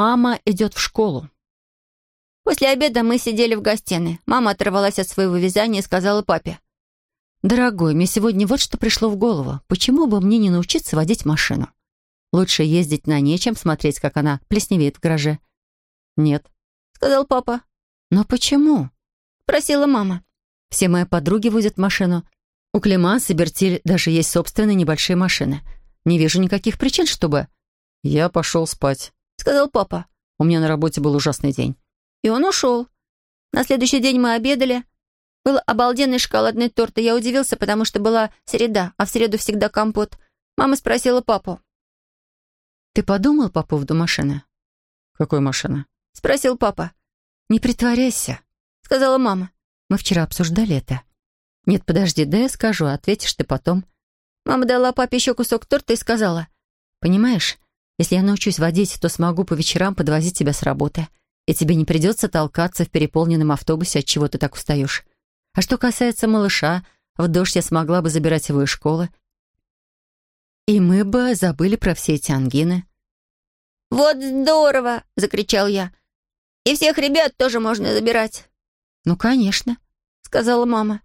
мама идет в школу. После обеда мы сидели в гостиной. Мама оторвалась от своего вязания и сказала папе. «Дорогой, мне сегодня вот что пришло в голову. Почему бы мне не научиться водить машину? Лучше ездить на ней, чем смотреть, как она плесневеет в гараже». «Нет», — сказал папа. «Но почему?» — спросила мама. «Все мои подруги возят машину. У Клеманс и Бертиль даже есть собственные небольшие машины. Не вижу никаких причин, чтобы...» «Я пошел спать», — сказал папа. «У меня на работе был ужасный день». И он ушел. На следующий день мы обедали. Был обалденный шоколадный торт, и я удивился, потому что была среда, а в среду всегда компот. Мама спросила папу. «Ты подумал по поводу машины?» «Какой машины?» — спросил папа. «Не притворяйся», — сказала мама. «Мы вчера обсуждали это». «Нет, подожди, да я скажу, ответишь ты потом». Мама дала папе еще кусок торта и сказала. «Понимаешь, если я научусь водить, то смогу по вечерам подвозить тебя с работы, и тебе не придется толкаться в переполненном автобусе, от чего ты так устаешь. А что касается малыша, в дождь я смогла бы забирать его из школы. И мы бы забыли про все эти ангины. «Вот здорово!» — закричал я. «И всех ребят тоже можно забирать». «Ну, конечно», — сказала мама.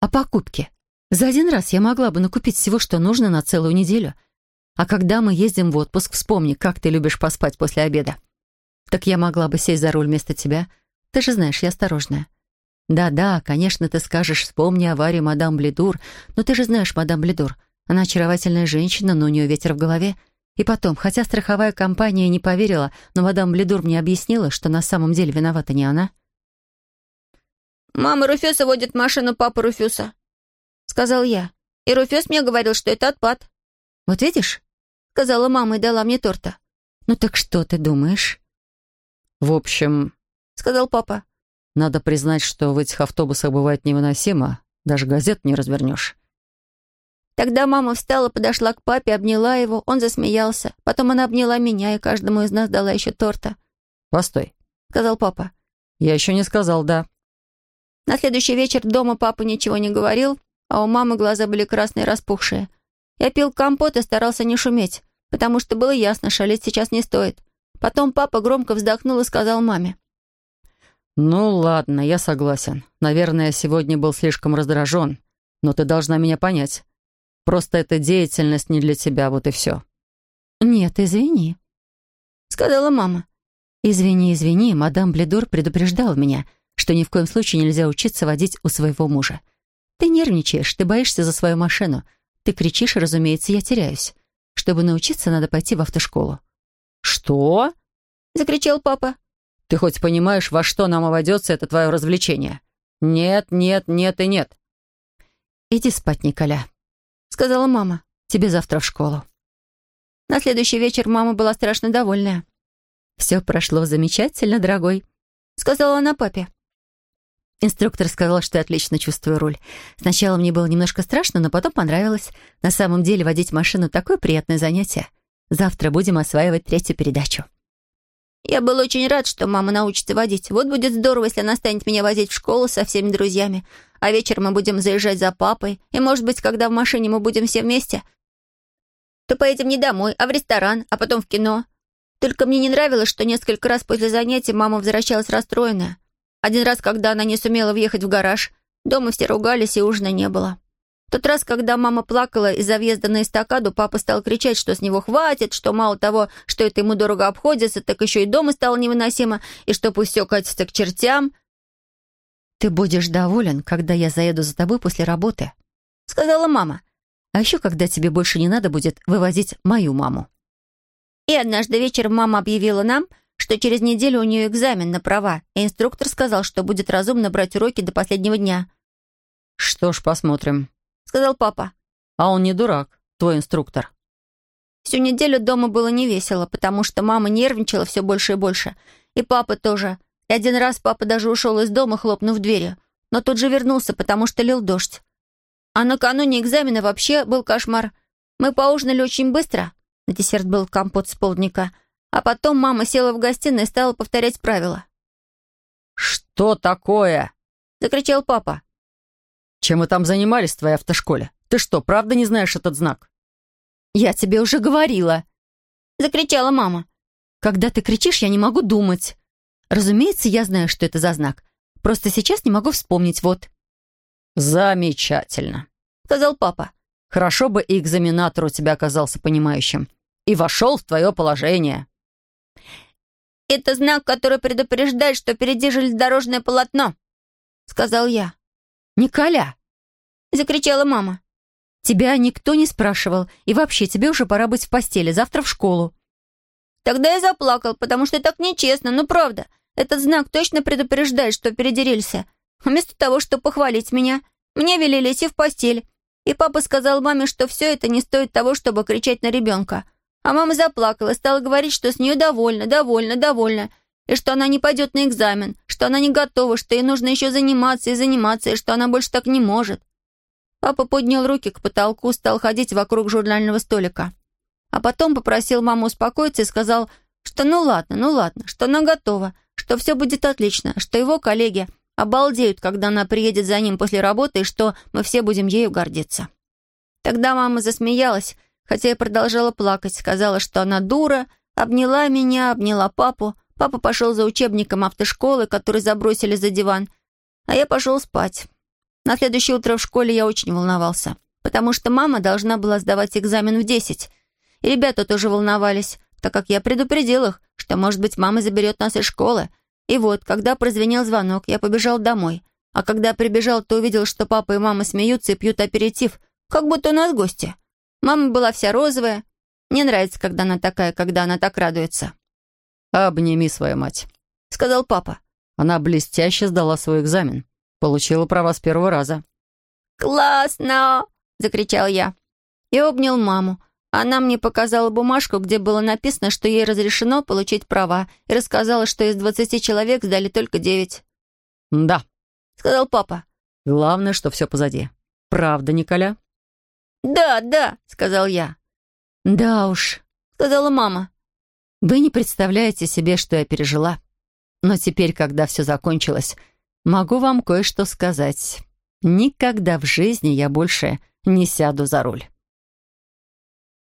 «А покупки? За один раз я могла бы накупить всего, что нужно на целую неделю. А когда мы ездим в отпуск, вспомни, как ты любишь поспать после обеда. Так я могла бы сесть за руль вместо тебя. Ты же знаешь, я осторожная. Да-да, конечно, ты скажешь, вспомни аварию мадам Бледур, но ты же знаешь мадам Бледур. Она очаровательная женщина, но у нее ветер в голове. И потом, хотя страховая компания не поверила, но мадам Бледур мне объяснила, что на самом деле виновата не она. «Мама Руфюса водит машину папы Руфюса», — сказал я. «И Руфюс мне говорил, что это отпад». «Вот видишь?» — сказала мама и дала мне торта. «Ну так что ты думаешь?» «В общем», — сказал папа, надо признать, что в этих автобусах бывает невыносимо. Даже газет не развернешь. Тогда мама встала, подошла к папе, обняла его. Он засмеялся. Потом она обняла меня, и каждому из нас дала еще торта. «Постой», — сказал папа. «Я еще не сказал «да». На следующий вечер дома папа ничего не говорил, а у мамы глаза были красные распухшие. Я пил компот и старался не шуметь, потому что было ясно, шалить сейчас не стоит. Потом папа громко вздохнул и сказал маме. «Ну ладно, я согласен. Наверное, сегодня был слишком раздражен, но ты должна меня понять. Просто эта деятельность не для тебя, вот и все». «Нет, извини», — сказала мама. «Извини, извини, мадам Бледур предупреждал меня, что ни в коем случае нельзя учиться водить у своего мужа. Ты нервничаешь, ты боишься за свою машину. Ты кричишь, разумеется, я теряюсь. Чтобы научиться, надо пойти в автошколу». «Что?» — закричал папа. Ты хоть понимаешь, во что нам обойдется это твое развлечение? Нет, нет, нет и нет. Иди спать, Николя, сказала мама. Тебе завтра в школу. На следующий вечер мама была страшно довольная. «Все прошло замечательно, дорогой», — сказала она папе. Инструктор сказал, что я отлично чувствую руль. Сначала мне было немножко страшно, но потом понравилось. На самом деле водить машину — такое приятное занятие. Завтра будем осваивать третью передачу. Я был очень рад, что мама научится водить. Вот будет здорово, если она станет меня возить в школу со всеми друзьями. А вечером мы будем заезжать за папой. И, может быть, когда в машине мы будем все вместе, то поедем не домой, а в ресторан, а потом в кино. Только мне не нравилось, что несколько раз после занятий мама возвращалась расстроенная. Один раз, когда она не сумела въехать в гараж, дома все ругались и ужина не было тот раз, когда мама плакала из-за въезда на эстакаду, папа стал кричать, что с него хватит, что мало того, что это ему дорого обходится, так еще и дома стало невыносимо, и что пусть все катится к чертям. «Ты будешь доволен, когда я заеду за тобой после работы», — сказала мама. «А еще, когда тебе больше не надо будет вывозить мою маму». И однажды вечером мама объявила нам, что через неделю у нее экзамен на права, и инструктор сказал, что будет разумно брать уроки до последнего дня. «Что ж, посмотрим», — сказал папа. «А он не дурак, твой инструктор». Всю неделю дома было невесело, потому что мама нервничала все больше и больше. И папа тоже. И один раз папа даже ушел из дома, хлопнув дверью. Но тут же вернулся, потому что лил дождь. А накануне экзамена вообще был кошмар. Мы поужинали очень быстро. На десерт был компот с полдника. А потом мама села в гостиной и стала повторять правила. «Что такое?» — закричал папа. Чем вы там занимались в твоей автошколе? Ты что, правда не знаешь этот знак?» «Я тебе уже говорила!» — закричала мама. Когда ты кричишь, я не могу думать. Разумеется, я знаю, что это за знак. Просто сейчас не могу вспомнить, вот». «Замечательно», — сказал папа. «Хорошо бы и экзаменатор у тебя оказался понимающим. И вошел в твое положение». «Это знак, который предупреждает, что впереди железнодорожное полотно», — сказал я. «Николя!» — закричала мама. «Тебя никто не спрашивал, и вообще тебе уже пора быть в постели, завтра в школу». Тогда я заплакал, потому что так нечестно, ну правда. Этот знак точно предупреждает, что впереди рельсы. Вместо того, чтобы похвалить меня, мне велели идти в постель. И папа сказал маме, что все это не стоит того, чтобы кричать на ребенка. А мама заплакала стала говорить, что с нее довольна, довольна, довольна, и что она не пойдет на экзамен, что она не готова, что ей нужно еще заниматься и заниматься, и что она больше так не может. Папа поднял руки к потолку, стал ходить вокруг журнального столика. А потом попросил маму успокоиться и сказал, что ну ладно, ну ладно, что она готова, что все будет отлично, что его коллеги обалдеют, когда она приедет за ним после работы, и что мы все будем ею гордиться. Тогда мама засмеялась, хотя я продолжала плакать, сказала, что она дура, обняла меня, обняла папу. Папа пошел за учебником автошколы, который забросили за диван, а я пошел спать. На следующее утро в школе я очень волновался, потому что мама должна была сдавать экзамен в десять, и ребята тоже волновались, так как я предупредил их, что, может быть, мама заберет нас из школы. И вот, когда прозвенел звонок, я побежал домой. А когда прибежал, то увидел, что папа и мама смеются и пьют аперитив, как будто у нас гости. Мама была вся розовая. Мне нравится, когда она такая, когда она так радуется. «Обними свою мать», — сказал папа. Она блестяще сдала свой экзамен. Получила права с первого раза. «Классно!» — закричал я. И обнял маму, она мне показала бумажку, где было написано, что ей разрешено получить права, и рассказала, что из двадцати человек сдали только девять. «Да», — сказал папа. «Главное, что все позади. Правда, Николя?» «Да, да», — сказал я. «Да уж», — сказала мама. «Вы не представляете себе, что я пережила. Но теперь, когда все закончилось, могу вам кое-что сказать. Никогда в жизни я больше не сяду за руль».